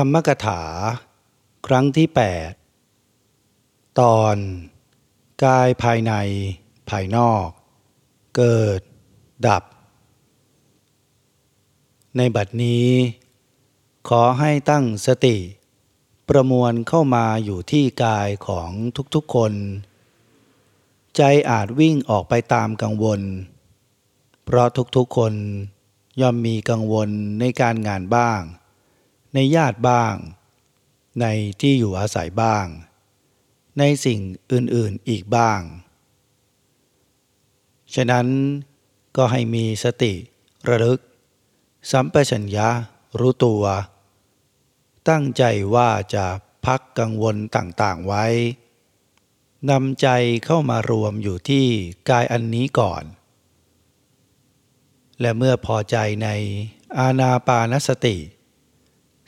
ธรรมกถา ครั้งที่ 8 ตอน กายภายในภายนอก เกิด ดับ ในบัดนี้ ขอให้ตั้งสติ ประมวลเข้ามาอยู่ที่กายของทุกๆคน ใจอาจวิ่งออกไปตามกังวล เพราะทุกๆคนย่อมมีกังวลในการงานบ้าง ในญาติบ้าง ในที่อยู่อาศัยบ้าง ในสิ่งอื่นๆอีกบ้าง ฉะนั้นก็ให้มีสติระลึก สัมปชัญญะรู้ตัว ตั้งใจว่าจะพักกังวลต่างๆไว้นำใจเข้ามารวมอยู่ที่กายอันนี้ก่อน และเมื่อพอใจในอาณาปานสติ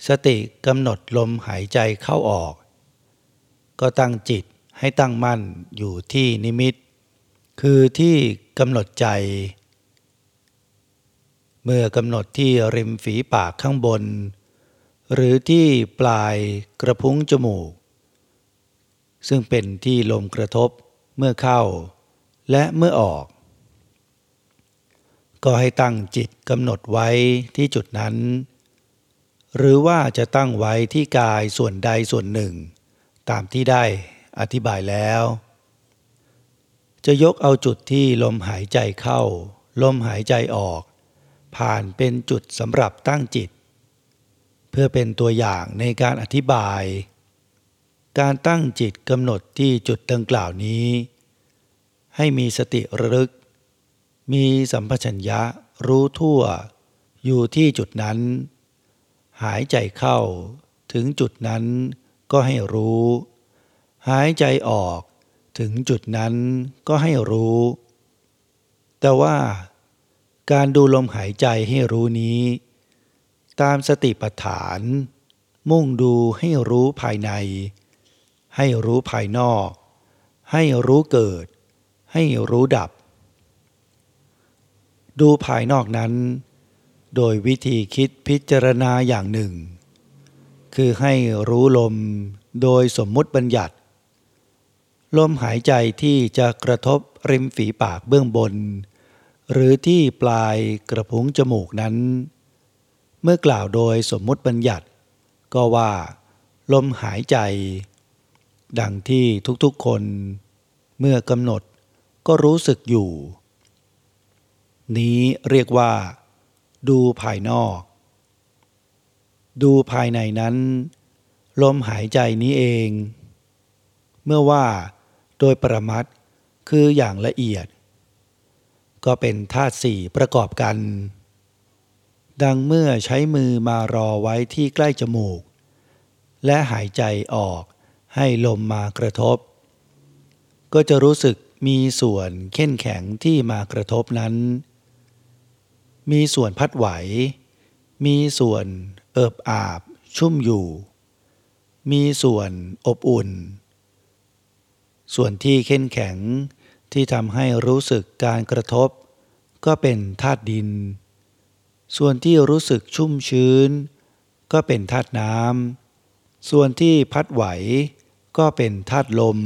สติกำหนดลมหายใจเข้าออก ก็ตั้งจิตให้ตั้งมั่นอยู่ที่นิมิต คือที่กำหนดใจ เมื่อกำหนดที่ริมฝีปากข้างบน หรือที่ปลายกระพุ้งจมูก ซึ่งเป็นที่ลมกระทบเมื่อเข้าและเมื่อออก ก็ให้ตั้งจิตกำหนดไว้ที่จุดนั้น หรือว่าจะตั้งไว้ที่กายส่วนใดส่วนหนึ่ง ตามที่ได้อธิบายแล้ว จะยกเอาจุดที่ลมหายใจเข้า ลมหายใจออก ผ่านเป็นจุดสำหรับตั้งจิต เพื่อเป็นตัวอย่างในการอธิบาย การตั้งจิตกำหนดที่จุดดังกล่าวนี้ ให้มีสติระลึก มีสัมปชัญญะรู้ทั่ว อยู่ที่จุดนั้น หายใจเข้า ถึงจุดนั้นก็ให้รู้ หายใจออก ถึงจุดนั้นก็ให้รู้ แต่ว่า การดูลมหายใจให้รู้นี้ ตามสติปัฏฐาน มุ่งดูให้รู้ภายใน ให้รู้ภายนอก ให้รู้เกิด ให้รู้ดับ ดูภายนอกนั้น โดยวิธีคิดพิจารณาอย่างหนึ่ง คือให้รู้ลมโดยสมมุติบัญญัติ ลมหายใจที่จะกระทบริมฝีปากเบื้องบน หรือที่ปลายกระพุ้งจมูกนั้น เมื่อกล่าวโดยสมมุติบัญญัติ ก็ว่า ลมหายใจ ดังที่ทุกๆคน เมื่อกำหนดก็รู้สึกอยู่ นี้เรียกว่า ดูภายนอก ดูภายในนั้น ลมหายใจนี้เอง เมื่อว่าโดยประมัดคืออย่างละเอียด ก็เป็นธาตุสี่ประกอบกัน ดังเมื่อใช้มือมารอไว้ที่ใกล้จมูก และหายใจออกให้ลมมากระทบ ก็จะรู้สึกมีส่วนเข้นแข็งที่มากระทบนั้น มีส่วนพัดไหว มีส่วนเอิบอาบ ชุ่มอยู่ มีส่วนอบอุ่น ส่วนที่เข้นแข็งที่ทำให้รู้สึกการกระทบ ก็เป็นธาตุดิน ส่วนที่รู้สึกชุ่มชื้น ก็เป็นธาตุน้ำ ส่วนที่พัดไหว ก็เป็นธาตุลม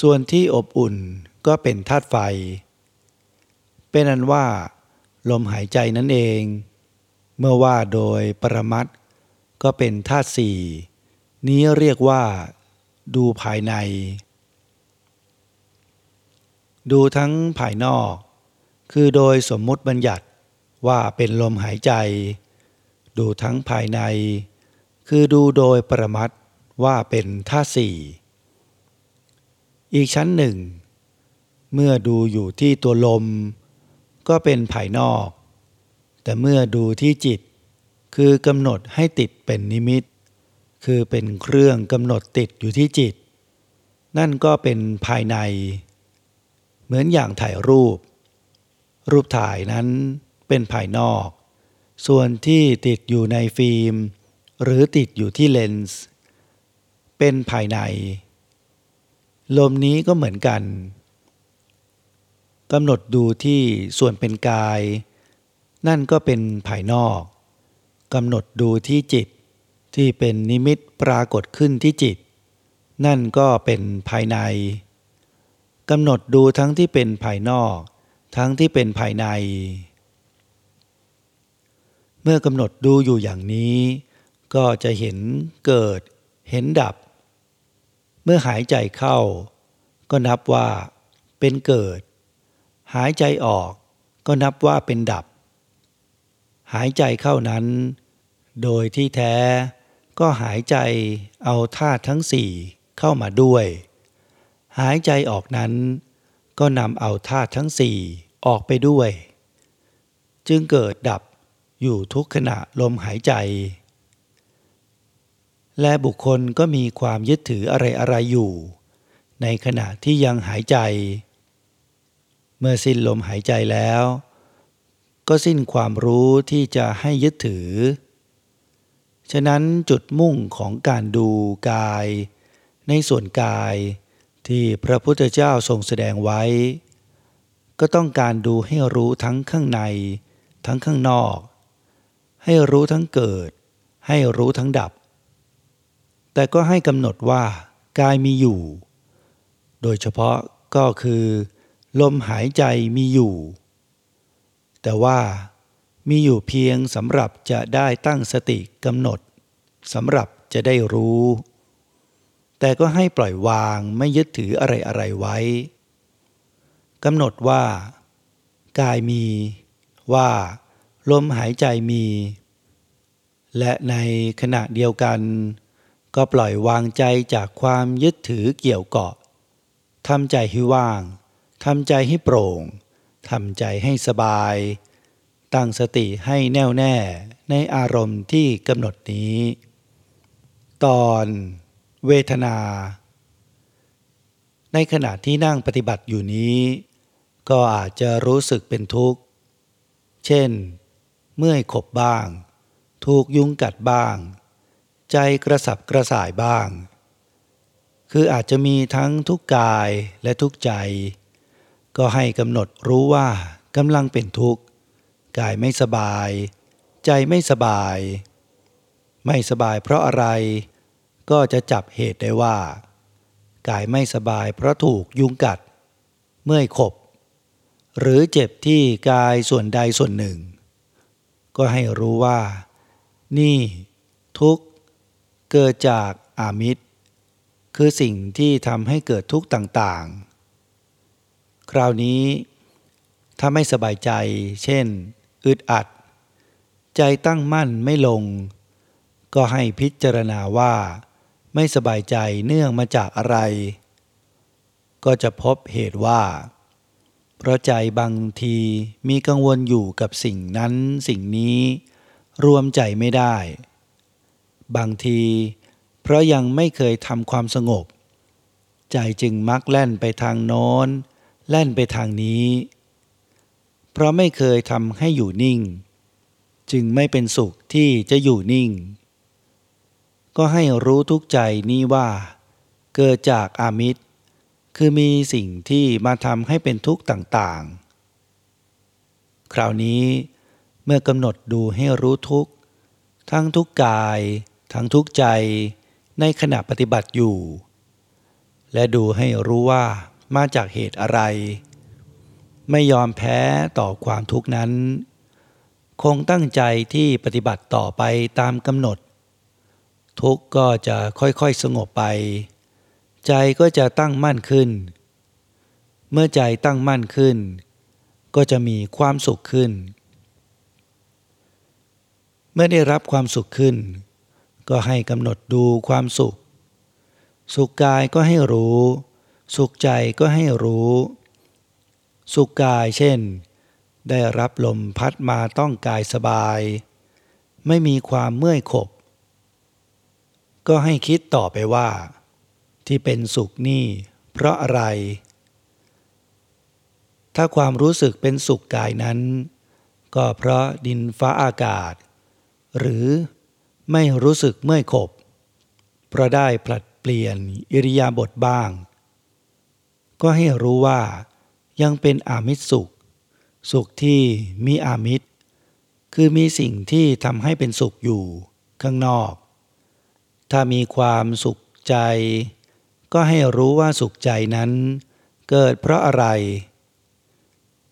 ส่วนที่อบอุ่นก็เป็นธาตุไฟ เป็นอันว่า ลมหายใจนั่นเอง เมื่อว่าโดยปรมัตก็เป็นธาตุสี่นี้เรียกว่า ดูภายใน ดูทั้งภายนอก คือโดยสมมุติบัญญัติว่าเป็นลมหายใจ ดูทั้งภายใน คือดูโดยปรมัตว่าเป็นธาตุสี่อีกชั้นหนึ่ง เมื่อดูอยู่ที่ตัวลม ก็เป็นภายนอก แต่เมื่อดูที่จิต คือกำหนดให้ติดเป็นนิมิต คือเป็นเครื่องกำหนดติดอยู่ที่จิต นั่นก็เป็นภายใน เหมือนอย่างถ่ายรูป รูปถ่ายนั้นเป็นภายนอก ส่วนที่ติดอยู่ในฟิล์ม หรือติดอยู่ที่เลนส์ เป็นภายใน ลมนี้ก็เหมือนกัน กำหนดดูที่ส่วนเป็นกาย นั่นก็เป็นภายนอกกำหนดดูที่จิต ที่เป็นนิมิตปรากฏขึ้นที่จิต นั่นก็เป็นภายในกำหนดดูทั้งที่เป็นภายนอก ทั้งที่เป็นภายใน เมื่อกำหนดดูอยู่อย่างนี้ ก็จะเห็นเกิด เห็นดับ เมื่อหายใจเข้า ก็นับว่า เป็นเกิด หายใจออกก็นับว่าเป็นดับ หายใจเข้านั้น โดยที่แท้ก็หายใจเอาธาตุทั้งสี่เข้ามาด้วย หายใจออกนั้น ก็นำเอาธาตุทั้งสี่ออกไปด้วย จึงเกิดดับอยู่ทุกขณะลมหายใจ และบุคคลก็มีความยึดถืออะไรอะไรอยู่ ในขณะที่ยังหายใจ เมื่อสิ้นลมหายใจแล้ว ก็สิ้นความรู้ที่จะให้ยึดถือ ฉะนั้นจุดมุ่งของการดูกาย ในส่วนกายที่พระพุทธเจ้าทรงแสดงไว้ ก็ต้องการดูให้รู้ทั้งข้างใน ทั้งข้างนอก ให้รู้ทั้งเกิด ให้รู้ทั้งดับ แต่ก็ให้กำหนดว่ากายมีอยู่ โดยเฉพาะก็คือ ลมหายใจมีอยู่ แต่ว่ามีอยู่เพียงสำหรับจะได้ตั้งสติกำหนดสำหรับจะได้รู้ แต่ก็ให้ปล่อยวางไม่ยึดถืออะไรอะไรไว้กำหนดว่า กายมี ว่า ลมหายใจมี และในขณะเดียวกัน ก็ปล่อยวางใจจากความยึดถือเกี่ยวเกาะทำใจให้ว่าง ทำใจให้โปร่งทำใจให้สบาย ตั้งสติให้แน่วแน่ในอารมณ์ที่กำหนดนี้ ตอนเวทนา ในขณะที่นั่งปฏิบัติอยู่นี้ ก็อาจจะรู้สึกเป็นทุกข์ เช่น เมื่อยขบบ้าง ถูกยุงกัดบ้าง ใจกระสับกระส่ายบ้าง คืออาจจะมีทั้งทุกกายและทุกใจ ก็ให้กำหนดรู้ว่ากำลังเป็นทุกข์ กายไม่สบาย ใจไม่สบาย ไม่สบายเพราะอะไร ก็จะจับเหตุได้ว่า กายไม่สบายเพราะถูกยุงกัด เมื่อยขบ หรือเจ็บที่กายส่วนใดส่วนหนึ่ง ก็ให้รู้ว่า นี่ ทุกข์ เกิดจากอามิตร คือสิ่งที่ทำให้เกิดทุกข์ต่างๆ คราวนี้ถ้าไม่สบายใจ เช่น อึดอัด ใจตั้งมั่นไม่ลง ก็ให้พิจารณาว่า ไม่สบายใจเนื่องมาจากอะไร ก็จะพบเหตุว่า เพราะใจบางทีมีกังวลอยู่กับสิ่งนั้นสิ่งนี้ รวมใจไม่ได้ บางที เพราะยังไม่เคยทำความสงบ ใจจึงมักแล่นไปทางโน้น แล่นไปทางนี้ เพราะไม่เคยทำให้อยู่นิ่ง จึงไม่เป็นสุขที่จะอยู่นิ่ง ก็ให้รู้ทุกใจนี้ว่า เกิดจากอามิตร คือมีสิ่งที่มาทำให้เป็นทุกข์ต่างๆ คราวนี้เมื่อกำหนดดูให้รู้ทุกข์ ทั้งทุกกาย ทั้งทุกใจในขณะปฏิบัติอยู่ และดูให้รู้ว่า มาจากเหตุอะไร ไม่ยอมแพ้ต่อความทุกข์นั้น คงตั้งใจที่ปฏิบัติต่อไปตามกำหนด ทุกข์ก็จะค่อยๆสงบไป ใจก็จะตั้งมั่นขึ้น เมื่อใจตั้งมั่นขึ้น ก็จะมีความสุขขึ้น เมื่อได้รับความสุขขึ้น ก็ให้กำหนดดูความสุข สุขกายก็ให้รู้ สุขใจก็ให้รู้ สุขกายเช่น ได้รับลมพัดมาต้องกายสบาย ไม่มีความเมื่อยขบ ก็ให้คิดต่อไปว่า ที่เป็นสุขนี่ เพราะอะไร ถ้าความรู้สึกเป็นสุขกายนั้น ก็เพราะดินฟ้าอากาศ หรือไม่รู้สึกเมื่อยขบ เพราะได้ผลัดเปลี่ยนอิริยาบถบ้าง ก็ให้รู้ว่ายังเป็นอามิตรสุข สุขที่มีอามิตร คือมีสิ่งที่ทำให้เป็นสุขอยู่ข้างนอก ถ้ามีความสุขใจ ก็ให้รู้ว่าสุขใจนั้น เกิดเพราะอะไร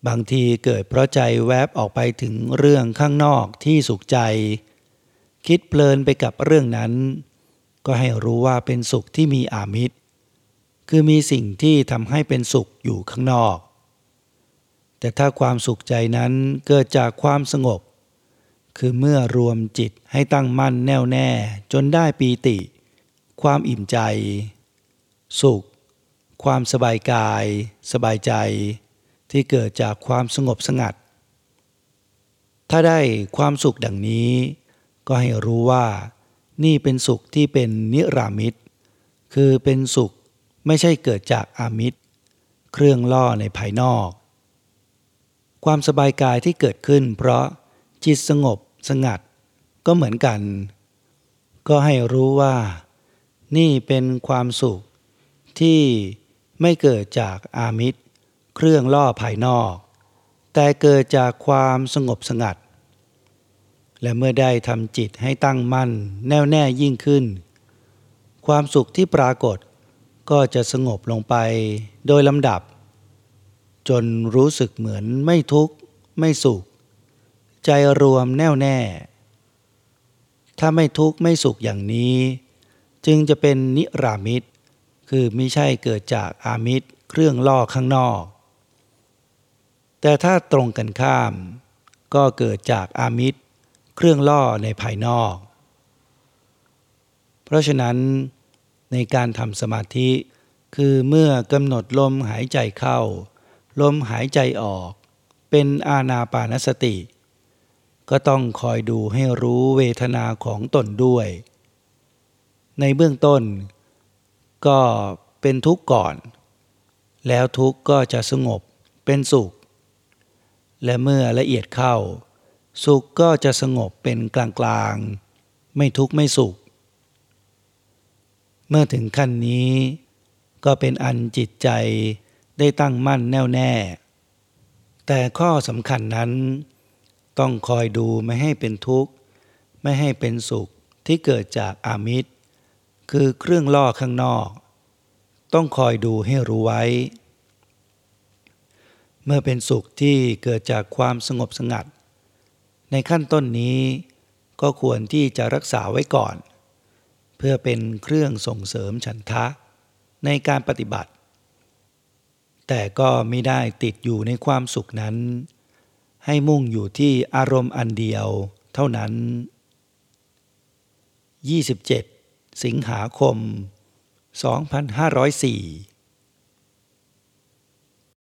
บางทีเกิดเพราะใจแวบออกไปถึงเรื่องข้างนอกที่สุขใจ คิดเพลินไปกับเรื่องนั้น ก็ให้รู้ว่าเป็นสุขที่มีอามิตร คือมีสิ่งที่ทำให้เป็นสุขอยู่ข้างนอก แต่ถ้าความสุขใจนั้นเกิดจากความสงบ คือเมื่อรวมจิตให้ตั้งมั่นแน่วแน่จนได้ปีติ ความอิ่มใจ สุข ความสบายกาย สบายใจ ที่เกิดจากความสงบสงัด ถ้าได้ความสุขดังนี้ ก็ให้รู้ว่านี่เป็นสุขที่เป็นนิรามิตคือเป็นสุข ไม่ใช่เกิดจากอามิตร เครื่องล่อในภายนอก ความสบายกายที่เกิดขึ้น เพราะจิตสงบสงัด ก็เหมือนกัน ก็ให้รู้ว่า นี่เป็นความสุขที่ไม่เกิดจากอามิตร เครื่องล่อภายนอก แต่เกิดจากความสงบสงัด และเมื่อได้ทำจิตให้ตั้งมั่นแน่วแน่ยิ่งขึ้น ความสุขที่ปรากฏ ก็จะสงบลงไปโดยลำดับ จนรู้สึกเหมือนไม่ทุกข์ ไม่สุข ใจรวมแน่วแน่ ถ้าไม่ทุกข์ ไม่สุขอย่างนี้ จึงจะเป็นนิรามิตคือไม่ใช่เกิดจากอามิตรเครื่องล่อข้างนอก แต่ถ้าตรงกันข้าม ก็เกิดจากอามิตรเครื่องล่อในภายนอก เพราะฉะนั้น ในการทำสมาธิ คือเมื่อกำหนดลมหายใจเข้า ลมหายใจออก เป็นอาณาปานสติ ก็ต้องคอยดูให้รู้เวทนาของตนด้วย ในเบื้องต้น ก็เป็นทุกข์ก่อน แล้วทุกข์ก็จะสงบเป็นสุข และเมื่อละเอียดเข้า สุขก็จะสงบเป็นกลางๆ ไม่ทุกข์ไม่สุข เมื่อถึงขั้นนี้ ก็เป็นอันจิตใจได้ตั้งมั่นแน่วแน่ แต่ข้อสำคัญนั้น ต้องคอยดูไม่ให้เป็นทุกข์ ไม่ให้เป็นสุขที่เกิดจากอามิตร คือเครื่องล่อข้างนอก ต้องคอยดูให้รู้ไว้ เมื่อเป็นสุขที่เกิดจากความสงบสงัด ในขั้นต้นนี้ก็ควรที่จะรักษาไว้ก่อน เพื่อเป็นเครื่องส่งเสริมฉันทะในการปฏิบัติ แต่ก็ไม่ได้ติดอยู่ในความสุขนั้น ให้มุ่งอยู่ที่อารมณ์อันเดียวเท่านั้น 27 สิงหาคม 2504